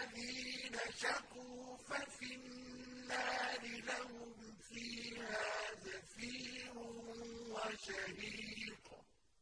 الَّذِينَ شَقُوا فَفِي النَّارِ لَهُمْ فِيهَا زَفِيرٌ وشهير.